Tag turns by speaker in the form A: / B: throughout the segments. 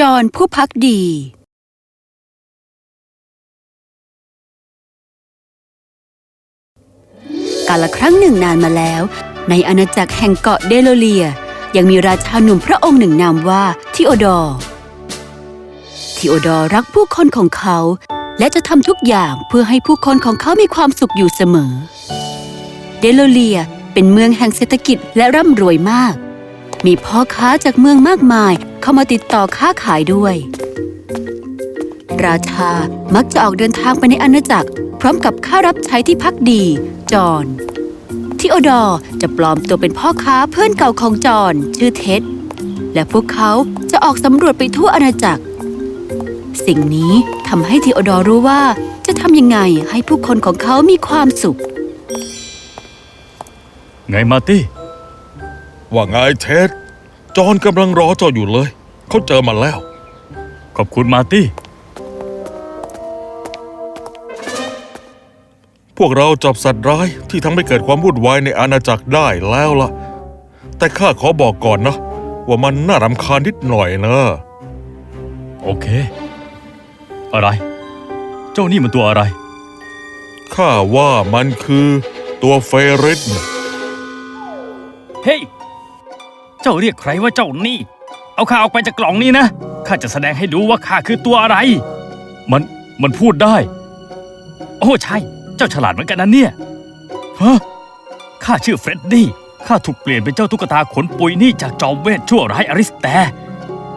A: จอห์นผู้ภักดีกาลครั้งหนึ่งนานมาแล้ว ในอาณาจักรแห่งเกาะเดโลเลีย ยังมีราชาหนุ่มพระองค์หนึ่งนามว่าทิโอดอร์ทิโอดอร์รักผู้คนของเขา และจะทำทุกอย่างเพื่อให้ผู้คนของเขามีความสุขอยู่เสมอ เดโลเลียเป็นเมืองแห่งเศรษฐกิจและร่ำรวยมาก มีพ่อค้าจากเมืองมากมายเข้ามาติดต่อค้าขายด้วย ราชามักจะออกเดินทางไปในอาณาจักร พร้อมกับข้ารับใช้ที่พักดี จอห์นทิโอดอร์จะปลอมตัวเป็นพ่อค้าเพื่อนเก่าของจอห์นชื่อเท็ดและพวกเขาจะออกสำรวจไปทั่วอาณาจักร สิ่งนี้ทำให้ทิโอดอร์รู้ว่าจะทำยังไงให้ผู้คนของเขามีความสุข
B: ไงมาตี้
C: ว่าไงเท็ดจอห์นกำลังรอเจ้าอยู่เลย เขาเจอมาแล้ว
B: ขอบคุณมาร์ตี้
C: พวกเราจับสัตว์ร้ายที่ทำให้เกิดความวุ่นวายในอาณาจักรได้แล้วล่ะ แต่ข้าขอบอกก่อนนะ ว่ามันน่ารำคาญนิดหน่อยนะ
B: โอเค อะไร เจ้านี่มันตัวอะไร
C: ข้าว่ามันคือตัวเฟริสนะ
D: เฮ้ย เจ้าเรียกใครว่าเจ้านี่ เอาข้าออกไปจากกล่องนี้นะ ข้าจะแสดงให้ดูว่าข้าคือตัวอะไร
B: มัน มันพูดได้
D: โอ้ใช่ เจ้าฉลาดเหมือนกันนะเนี่ย
B: ฮะ
D: ข้าชื่อเฟรดดี้ ข้าถูกเปลี่ยนเป็นเจ้าตุ๊กตาขนปุยนี่จากจอมเวทชั่วร้ายอริสแต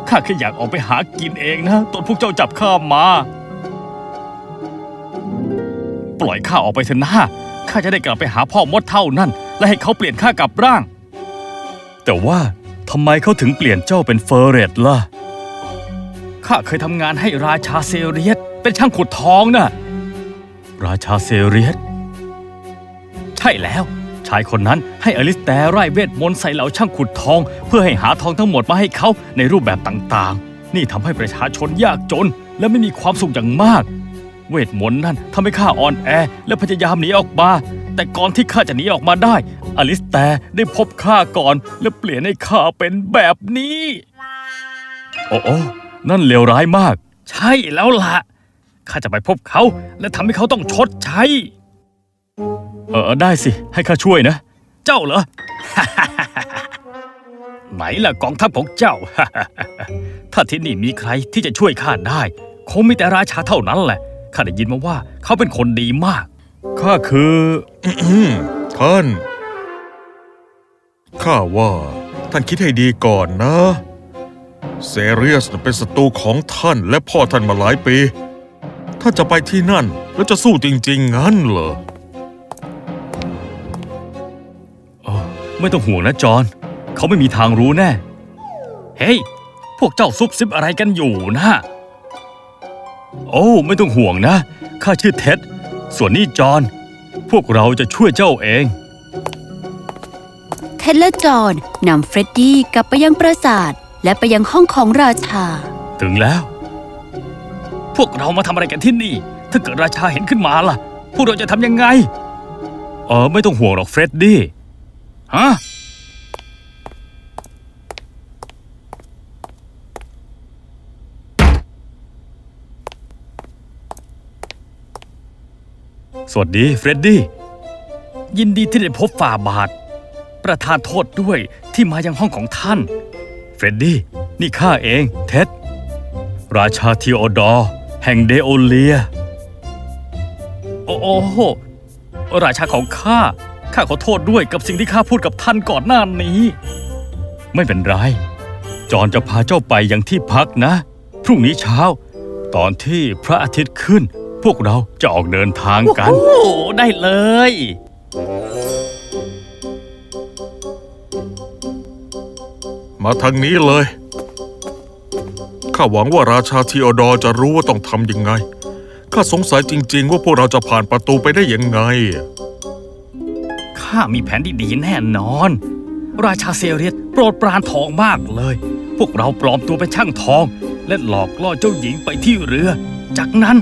D: ข้าแค่อยากออกไปหากินเองนะตอนพวกเจ้าจับข้ามา ปล่อยข้าออกไปเถอะนะข้าจะได้กลับไปหาพ่อมดเท่านั่น และให้เขาเปลี่ยนข้ากลับร่าง
B: แต่ว่าทำไมเขาถึงเปลี่ยนเจ้าเป็นเฟอร์เรตล่ะ
D: ข้าเคยทำงานให้ราชาเซเรียสเป็นช่างขุดทองน่ะ
B: ราชาเซเรียส
D: ใช่แล้ว ชายคนนั้นให้อลิสแตร์ไร่เวทมนต์ใส่เหล่าช่างขุดทอง เพื่อให้หาทองทั้งหมดมาให้เขาในรูปแบบต่างๆ นี่ทำให้ประชาชนยากจน และไม่มีความสุขอย่างมาก เวทมนต์นั่นทำให้ข้าอ่อนแอ และพยายามหนีออกมา แต่ก่อนที่ข้าจะหนีออกมาได้ อลิสแตได้พบข้าก่อนและเปลี่ยนให้ข้าเป็นแบบนี้
B: โอ้โอ้นั่นเลวร้ายมาก
D: ใช่แล้วล่ะข้าจะไปพบเขา และทำให้เขาต้องชดใช้
B: เออได้สิ ให้ข้าช่วยนะ
D: เจ้าเหรอ ไหนล่ะกองทัพของเจ้า ถ้าที่นี่มีใครที่จะช่วยข้าได้ คงมีแต่ราชาเท่านั้นแหละ ข้าได้ยินมาว่าเขาเป็นคนดีมาก
B: ข้าคือ
C: อืมท่าน ข้าว่าท่านคิดให้ดีก่อนนะ เซเรียสเป็นศัตรูของท่านและพ่อท่านมาหลายปี ถ้าจะไปที่นั่นแล้วจะสู้จริง ๆ งั้นเหรอ
B: ไม่ต้องห่วงนะจอห์นเขาไม่มีทางรู้แน่
D: เฮ้ย พวกเจ้าซุบซิบอะไรกันอยู่นะ
B: โอ้ไม่ต้องห่วงนะ ข้าชื่อเท็ด ส่วนนี่จอห์นพวกเราจะช่วยเจ้าเอง
A: ท็ดและจอห์นนำเฟรดดี้กลับไปยังปราสาท และไปยังห้องของราชา
B: ถึงแล้ว
D: พวกเรามาทำอะไรกันที่นี่ ถ้าเกิดราชาเห็นขึ้นมาล่ะ พวกเราจะทำยังไง
B: เออไม่ต้องห่วงหรอกเฟรดดี้
D: ฮะ
B: สวัสดีเฟรดดี้
D: ยินดีที่ได้พบฝ่าบาท ประทานโทษด้วยที่มายังห้องของท่าน
B: เฟรดดี้ นี่ข้าเอง เท็ด ราชาทีโอดอร์ แห่งเดโอเลีย
D: โอ้โอ้โห ราชาของข้า ข้าขอโทษด้วยกับสิ่งที่ข้าพูดกับท่านก่อนหน้านี้
B: ไม่เป็นไร จอนจะพาเจ้าไปยังที่พักนะ พรุ่งนี้เช้า ตอนที่พระอาทิตย์ขึ้น พวกเราจะออกเดินทางกัน
D: โอ้ได้เลย
C: มาทางนี้เลย ข้าหวังว่าราชาทีโอดอร์จะรู้ว่าต้องทำยังไง ข้าสงสัยจริง ๆ ว่าพวกเราจะผ่านประตูไปได้ยังไง
D: ข้ามีแผนที่ดีแน่นอน ราชาเซเรียสโปรดปรานทองมากเลย พวกเราปลอมตัวเป็นช่างทอง และหลอกล่อเจ้าหญิงไปที่เรือ จากนั้น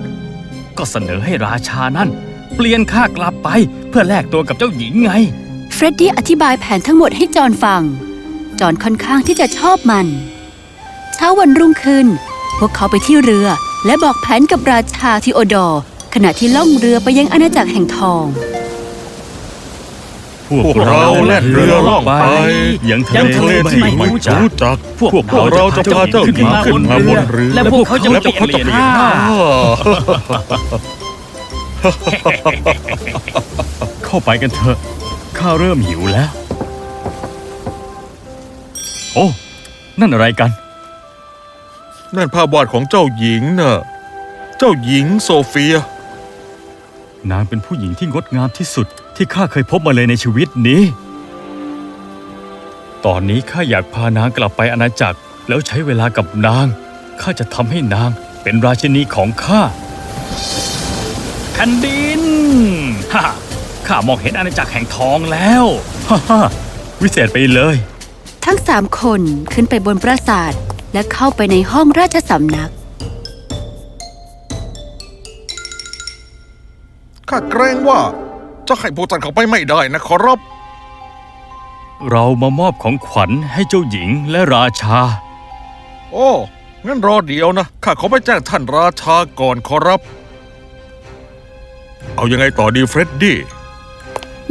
D: ก็เสนอให้ราชานั้นเปลี่ยนข้ากลับไปเพื่อแลกตัวกับเจ้าหญิงไง
A: เฟรดดี้อธิบายแผนทั้งหมดให้จอห์นฟัง จอห์นค่อนข้างที่จะชอบมัน เช้าวันรุ่งขึ้น พวกเขาไปที่เรือและบอกแผนกับราชาทิโอดอร์ขณะที่ล่องเรือไปยังอาณาจักรแห่งทอง
D: พว
C: พวกเราแล่นเรือล่องไป
D: ยังทะ
C: ยัง
D: เล
C: ทะเล
D: ที่
C: ที่
D: ไม่
C: ไม่
D: รู้จัก
C: รู้จัก
D: พวก
C: พวกเราจะพาเจ้าหญิงขึ้นมาบนเรือ
D: และพวกเขาจะ
C: และพวกเขาจะเปลี่ยนท่า
D: เข้าไปกันเถอะ ข้าเริ่มหิวแล้ว โอ้ นั่นอะไรกัน
C: นั่นภาพวาดของเจ้าหญิงน่ะ เจ้าหญิงโซเฟีย
D: นางเป็นผู้หญิงที่งดงามที่สุดที่ข้าเคยพบมาเลยในชีวิตนี้ ตอนนี้ข้าอยากพานางกลับไปอาณาจักร แล้วใช้เวลากับนาง ข้าจะทำให้นางเป็นราชินีของข้าแผ่นดินฮ่าข้ามองเห็นอาณาจักรแห่งทองแล้ว ฮ่าฮ่าวิเศษไปเลย
A: ทั้งสามคนขึ้นไปบนปราสาทและเข้าไปในห้องราชสำนัก
C: ข้าเกรงว่าจะให้พวกท่านเข้าไปไม่ได้นะขอรับ
D: เรามามอบของขวัญให้เจ้าหญิงและราชา
C: โอ้ งั้นรอเดียวนะ ข้าขอไปแจ้งท่านราชาก่อนขอรับ เอายังไงต่อดีเฟรดดี้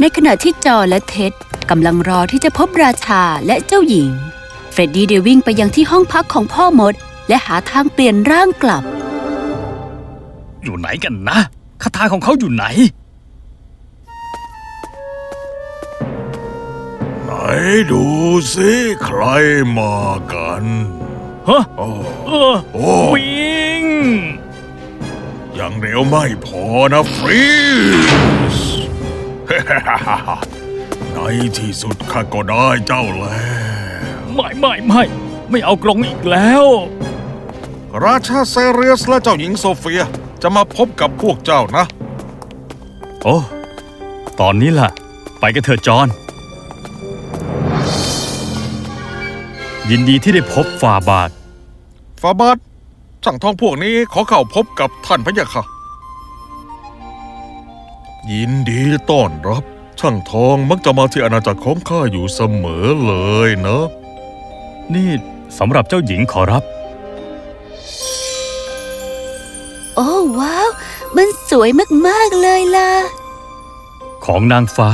A: ในขณะที่จอห์นและเท็ดกำลังรอที่จะพบราชาและเจ้าหญิง เฟรดดี้ได้วิ่งไปยังที่ห้องพักของพ่อมด และหาทางเปลี่ยนร่างกลับ
D: อยู่ไหนกันนะคาถาของเขาอยู่ไหน
C: ไหนดูสิใครมากัน
D: ฮะ
C: โอ้
D: เออ
C: โอ้
D: วิ่ง
C: ยังเร็วไม่พอนะฟรีส ในที่สุดข้าก็ได้เจ้าแล้ว
D: ไม่ไม่ไม่ไม่เอากรงอีกแล้ว
C: ราชาเซเรียสและเจ้าหญิงโซเฟียจะมาพบกับพวกเจ้านะ
D: โอ้ตอนนี้ล่ะ ไปกันเถอะจอห์นยินดีที่ได้พบฝ่าบาท
C: ฟาบาทช่างทองพวกนี้ขอเข้าพบกับท่านพระยะค่ะ ยินดีต้อนรับ ช่างทองมักจะมาที่อาณาจักรของข้าอยู่เสมอเลยเนอะ
D: นี่สำหรับเจ้าหญิงขอรับ
A: โอ้ว้าว มันสวยมาก ๆ เลยล่ะ
D: ของนางฟ้า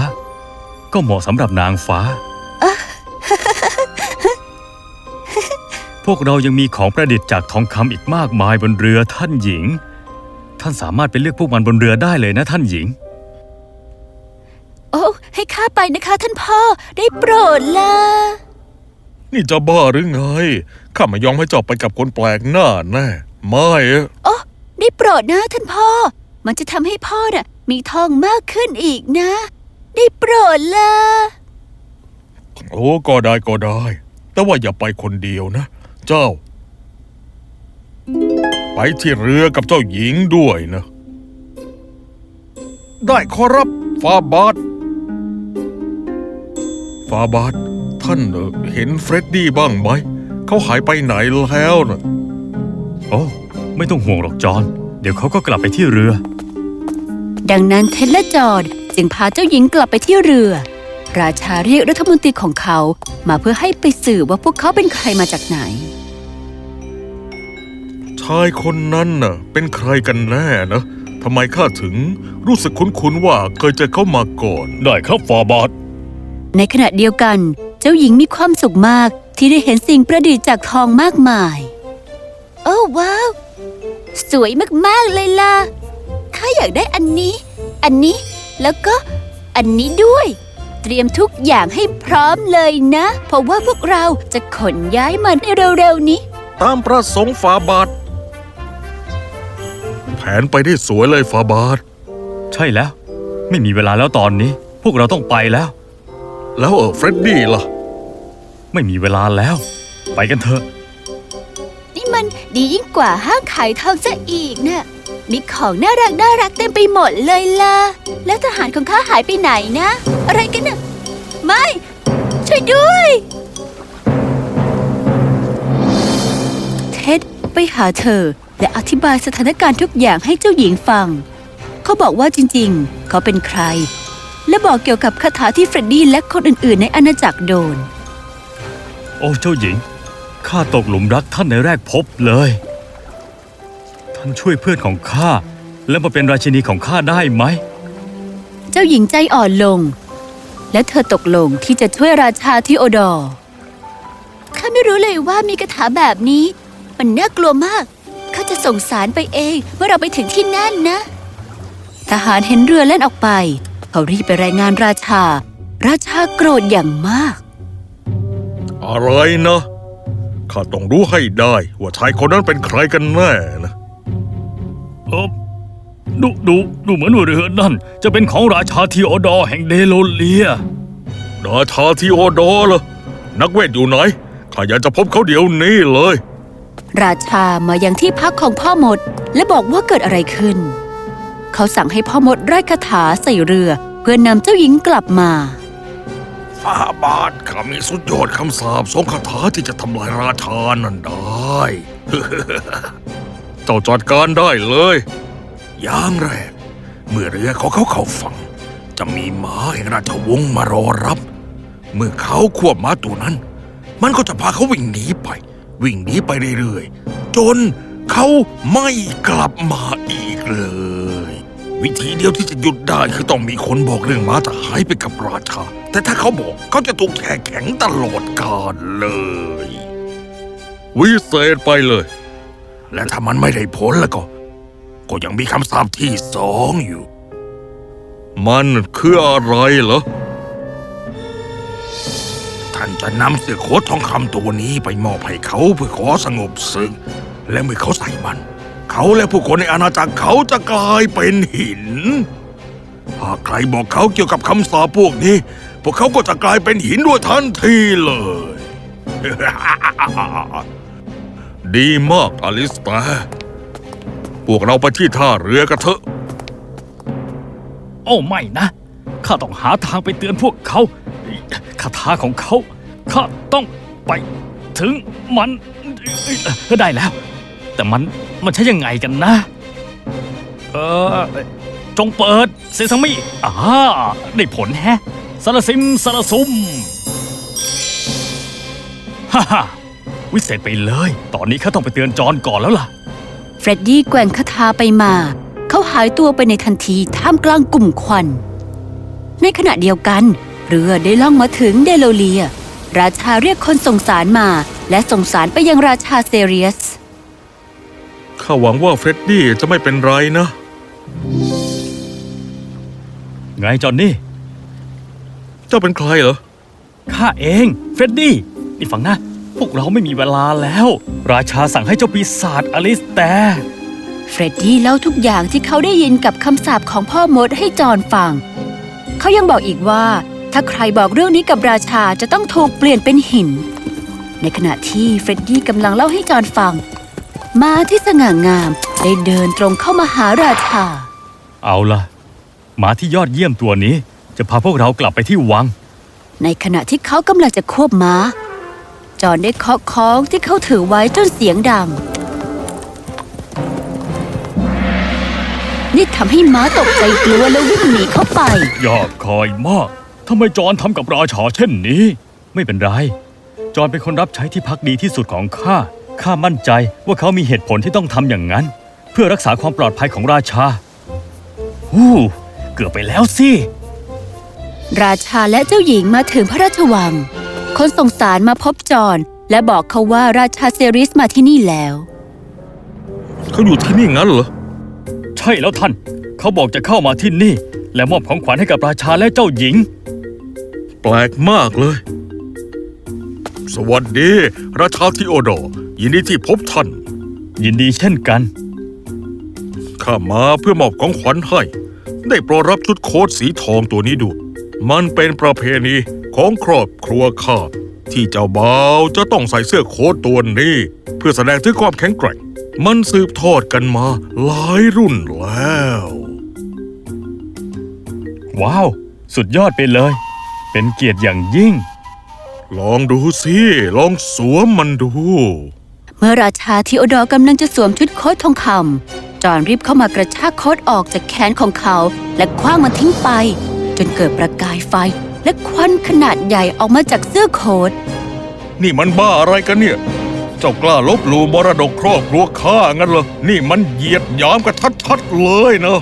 D: ก็เหมาะสำหรับนางฟ้า พวกเรายังมีของประดิษฐ์จากทองคำอีกมากมายบนเรือท่านหญิง ท่านสามารถไปเลือกพวกมันบนเรือได้เลยนะท่านหญิง
A: โอ้ให้ข้าไปนะคะ ท่านพ่อได้โปรดล่ะ
C: นี่จะบ้าหรือไง ข้าไม่ยอมให้เจ้าไปกับคนแปลกหน้าแน่ไม่อะ
A: โอ้ได้โปรดนะท่านพ่อ มันจะทำให้พ่อน่ะ มีทองมากขึ้นอีกนะ ได้โปรดล่ะ
C: โอ้ก็ได้ก็ได้ แต่ว่าอย่าไปคนเดียวนะ เจ้า ไปที่เรือกับเจ้าหญิงด้วยนะ ได้ขอรับฟาบาท ฟาบาทท่านเอ่อเห็นเฟรดดี้บ้างไหม เขาหายไปไหนแล้วนะ
D: โอ้ไม่ต้องห่วงหรอกจอห์นเดี๋ยวเขาก็กลับไปที่เรือ
A: ดังนั้นเท็ดและจอร์ดจึงพาเจ้าหญิงกลับไปที่เรือ ราชาเรียกรัฐมนตรีของเขามาเพื่อให้ไปสืบว่าพวกเขาเป็นใครมาจากไหน
C: ชายคนนั้นน่ะ เป็นใครกันแน่นะทำไมข้าถึงรู้สึกคุ้นๆว่าเคยเจอเขามาก่อน
D: ได้ครับฟาบาท
A: ในขณะเดียวกัน เจ้าหญิงมีความสุขมากที่ได้เห็นสิ่งประดิษฐ์จากทองมากมาย โอ้ว้าว สวยมาก ๆ เลยล่ะ ข้าอยากได้อันนี้ อันนี้ แล้วก็อันนี้ด้วย เตรียมทุกอย่างให้พร้อมเลยนะ เพราะว่าพวกเราจะขนย้ายมันในเร็ว ๆ นี้
C: ตามประสงค์ฟาบาท แผนไปได้สวยเลยฟาบาท
D: ใช่แล้ว ไม่มีเวลาแล้วตอนนี้ พวกเราต้องไปแล้ว
C: แล้วเออเฟรดดี้ล่ะ
D: ไม่มีเวลาแล้ว ไปกันเถอะ
A: นี่มันดียิ่งกว่าห้างขายทองซะอีกเนะ่ะมีของน่ารักน่ารักเต็มไปหมดเลยล่ะ แล้วทหารของข้าหายไปไหนนะ อะไรกันน่ะไม่ ช่วยด้วย เท็ดไปหาเธอ และอธิบายสถานการณ์ทุกอย่างให้เจ้าหญิงฟัง เขาบอกว่าจริงๆ เขาเป็นใคร และบอกเกี่ยวกับคาถาที่เฟรดดี้และคนอื่นๆ ในอาณาจักรโดน
D: โอ้เจ้าหญิง ข้าตกหลุมรักท่านในแรกพบเลยานช่วยเพื่อนของข้า และมาเป็นราชินีของข้าได้ไหม
A: เจ้าหญิงใจอ่อนลง และเธอตกลงที่จะช่วยราชาที่โอดอร์ข้าไม่รู้เลยว่ามีคาถาแบบนี้ มันน่ากลัวมาก ข้าจะส่งสารไปเองเมื่อเราไปถึงที่นั่นนะ ทหารเห็นเรือเล่นออกไป เขารีบไปรายงานราชา ราชาโกรธอย่างมาก
C: อะไรนะ ข้าต้องรู้ให้ได้ว่าชายคนนั้นเป็นใครกันแน่นะ
D: เออดูดูดูเหมือนว่าเรือนั่น จะเป็นของราชาทีโอดอร์แห่งเดโลเลีย
C: ราชาทีโอดอร์เหรอนักเวทอยู่ไหนข้าอยากจะพบเขาเดี๋ยวนี้เลย
A: ราชามายังที่พักของพ่อมด และบอกว่าเกิดอะไรขึ้น เขาสั่งให้พ่อมดไร้คาถาใส่เรือ เพื่อนำเจ้าหญิงกลับมา
C: ฟ้าบาทข้ามีสุดยอดคำสาปสองคาถาที่จะทำลายราชานั่นได้ เจ้าจัดการได้เลยอย่างแรก เมื่อเรือของเขาเข้าฝั่ง จะมีม้าแห่งราชวงศ์มารอรับ เมื่อเขาควบม้าตัวนั้น มันก็จะพาเขาวิ่งหนีไป วิ่งหนีไปเรื่อยๆ จนเขาไม่กลับมาอีกเลย วิธีเดียวที่จะหยุดได้คือต้องมีคนบอกเรื่องม้าจะหายไปกับราชา แต่ถ้าเขาบอกเขาจะถูกแช่แข็งตลอดกาลเลย วิเศษไปเลย และถ้ามันไม่ได้ผลแล้วก็ ก็ยังมีคำสาปที่สองอยู่ มันคืออะไรเหรอ ท่านจะนำเสื้อโค้ททองคำตัวนี้ไปมอบให้เขาเพื่อขอสงบศึกและเมื่อเขาใส่มัน เขาและผู้คนในอาณาจักรเขาจะกลายเป็นหิน หากใครบอกเขาเกี่ยวกับคำสาพวกนี้ พวกเขาก็จะกลายเป็นหินด้วยทันทีเลย ดีมากอลิสตาพวกเราไปที่ท่าเรือกันเถอะ
D: โอ้ไม่นะ ข้าต้องหาทางไปเตือนพวกเขาคาถาของเขา ข้าต้องไปถึงมันได้แล้ว แต่มันมันใช้ยังไงกันนะ เออ จงเปิดเซซามิอ่าได้ผลแฮะสารซิมสารซุมฮ่าฮ่าวิเศษไปเลย ตอนนี้ข้าต้องไปเตือนจอนก่อนแล้วล่ะ
A: เฟรดดี้แกว่งคาถาไปมา เขาหายตัวไปในทันทีท่ามกลางกลุ่มควัน ในขณะเดียวกัน เรือได้ล่องมาถึงเดโลเลีย ราชาเรียกคนส่งสารมา และส่งสารไปยังราชาเซเรียส
C: ข้าหวังว่าเฟรดดี้จะไม่เป็นไรนะ
D: ไงจอนนี่
C: เจ้าเป็นใครเหรอ
D: ข้าเอง เฟรดดี้ นี่ฟังนะ พวกเราไม่มีเวลาแล้ว ราชาสั่งให้เจ้าปีศาจอริสแต
A: เฟรดดี้เล่าทุกอย่างที่เขาได้ยินกับคำสาปของพ่อมดให้จอห์นฟัง เขายังบอกอีกว่า ถ้าใครบอกเรื่องนี้กับราชาจะต้องถูกเปลี่ยนเป็นหิน ในขณะที่เฟรดดี้กำลังเล่าให้จอห์นฟัง ม้าที่สง่างาม ได้เดินตรงเข้ามาหาราชา
D: เอาล่ะหมาที่ยอดเยี่ยมตัวนี้ จะพาพวกเรากลับไปที่วัง
A: ในขณะที่เขากำลังจะควบม้า จอห์นได้เคาะค้องที่เขาถือไว้จนเสียงดัง นี่ทำให้ม้าตกใจกลัวแล้ววิ่งหนีเข้าไป
D: ยากคอยมากทำไมจอนทำกับราชาเช่นนี้ ไม่เป็นไร จอนเป็นคนรับใช้ที่พักดีที่สุดของข้า ข้ามั่นใจว่าเขามีเหตุผลที่ต้องทำอย่างนั้น เพื่อรักษาความปลอดภัยของราชาฮู้เกือบไปแล้วสิ
A: ราชาและเจ้าหญิงมาถึงพระราชวัง คนส่งสารมาพบจอห์นและบอกเขาว่าราชาเซริสมาที่นี่แล้ว
C: เขาอยู่ที่นี่งั้นเหรอ
D: ใช่แล้วท่าน เขาบอกจะเข้ามาที่นี่ และมอบของขวัญให้กับราชาและเจ้าหญิง
C: แปลกมากเลย สวัสดี ราชาทิโอดอร์ ยินดีที่พบท่าน
D: ยินดีเช่นกัน
C: ข้ามาเพื่อมอบของขวัญให้ ได้โปรดรับชุดโค้ทสีทองตัวนี้ดูมันเป็นประเพณีของครอบครัวข้าที่เจ้าบ่าวจะต้องใส่เสื้อโค้ทตัวนี้ เพื่อแสดงถึงความแข็งแกร่ง มันสืบทอดกันมาหลายรุ่นแล้ว
D: ว้าว สุดยอดไปเลย เป็นเกียรติอย่างยิ่ง
C: ลองดูสิ ลองสวมมันดู
A: เมื่อราชาทิโอดอร์กำลังจะสวมชุดโค้ททองคำจอห์นรีบเข้ามากระชากโค้ทออกจากแขนของเขา และคว้างมันทิ้งไป จนเกิดประกายไฟ และควันขนาดใหญ่ออกมาจากเสื้อโค้ท
C: นี่มันบ้าอะไรกันเนี่ย เจ้ากล้าลบหลู่มรดกครอบครัวข้างั้นเหรอ นี่มันเหยียดหยามกันชัดๆเลยเนอะ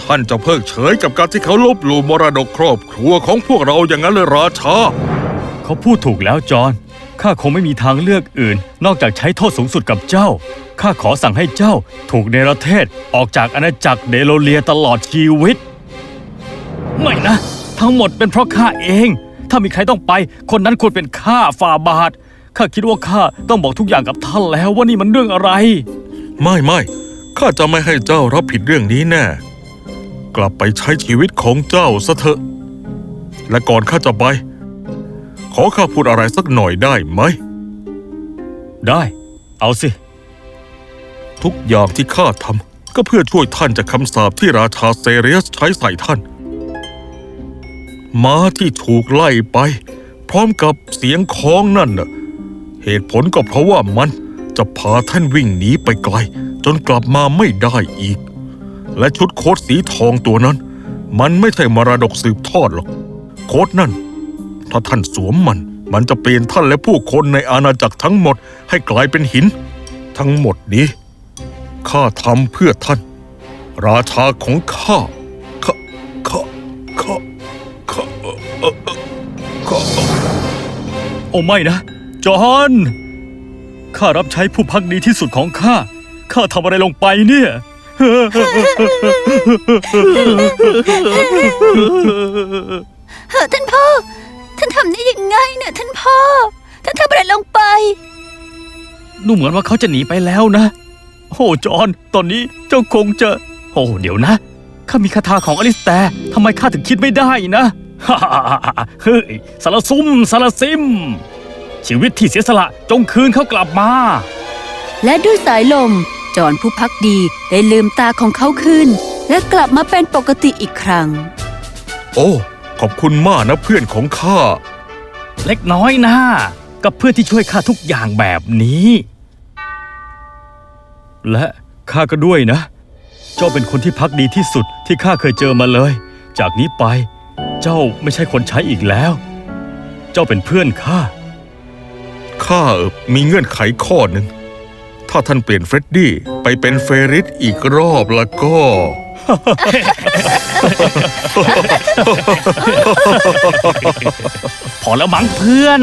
C: ท่านจะเพิกเฉยกับการที่เขาลบหลู่มรดกครอบครัวของพวกเราอย่างนั้นเลยราชา
D: เขาพูดถูกแล้วจอห์น ข้าคงไม่มีทางเลือกอื่น นอกจากใช้โทษสูงสุดกับเจ้า ข้าขอสั่งให้เจ้าถูกเนรเทศออกจากอาณาจักรเดโลเลียตลอดชีวิต ไม่นะ ทั้งหมดเป็นเพราะข้าเอง ถ้ามีใครต้องไป คนนั้นควรเป็นข้าฝ่าบาท ข้าคิดว่าข้าต้องบอกทุกอย่างกับท่านแล้วว่านี่มันเรื่องอะไร
C: ไม่ไม่ข้าจะไม่ให้เจ้ารับผิดเรื่องนี้แน่ กลับไปใช้ชีวิตของเจ้าซะเถอะ และก่อนข้าจะไป ขอข้าพูดอะไรสักหน่อยได้ไหม
D: ได้ เอาสิ
C: ทุกอย่างที่ข้าทำก็เพื่อช่วยท่านจากคำสาปที่ราชาเซเรียสใช้ใส่ท่าน ม้าที่ถูกไล่ไป พร้อมกับเสียงคล้องนั่นน่ะ เหตุผลก็เพราะว่ามันจะพาท่านวิ่งหนีไปไกล จนกลับมาไม่ได้อีก และชุดโค้ทสีทองตัวนั้น มันไม่ใช่มรดกสืบทอดหรอก โค้ทนั่น ถ้าท่านสวมมัน มันจะเปลี่ยนท่านและผู้คนในอาณาจักรทั้งหมดให้กลายเป็นหิน ทั้งหมดนี้ ข้าทำเพื่อท่าน ราชาของข้าข้าข้าข้าข้าข้า
D: โอ้ไม่นะ จอห์นข้ารับใช้ผู้พักดีที่สุดของข้า ข้าทำอะไรลงไปเนี่ย
A: ท่านพ่อ นี่ยท่านพ่อ ท่านทำอะไรลงไป
D: ดูเหมือนว่าเขาจะหนีไปแล้วนะ โอ้จอห์นตอนนี้เจ้าคงจะ โอ้เดี๋ยวนะ ข้ามีคาถาของอลิสแต่ทำไมข้าถึงคิดไม่ได้นะเฮ้ยสารซุ่มสารซิม ชีวิตที่เสียสละจงคืนเขากลับมา
A: และด้วยสายลม จอนผู้พักดีได้ลืมตาของเขาขึ้น และกลับมาเป็นปกติอีกครั้ง
C: โอ้ ขอบคุณมากนะเพื่อนของข้า
D: เล็กน้อยนะกับเพื่อนที่ช่วยข้าทุกอย่างแบบนี้ และข้าก็ด้วยนะ เจ้าเป็นคนที่พักดีที่สุดที่ข้าเคยเจอมาเลย จากนี้ไป เจ้าไม่ใช่คนใช้อีกแล้ว เจ้าเป็นเพื่อนข้า
C: ข้าเออมีเงื่อนไขข้อหนึ่งถ้าท่านเปลี่ยนเฟรดดี้ไปเป็นเฟริสอีกรอบแล้วก็
D: พอแล้วมั้งเพื่อน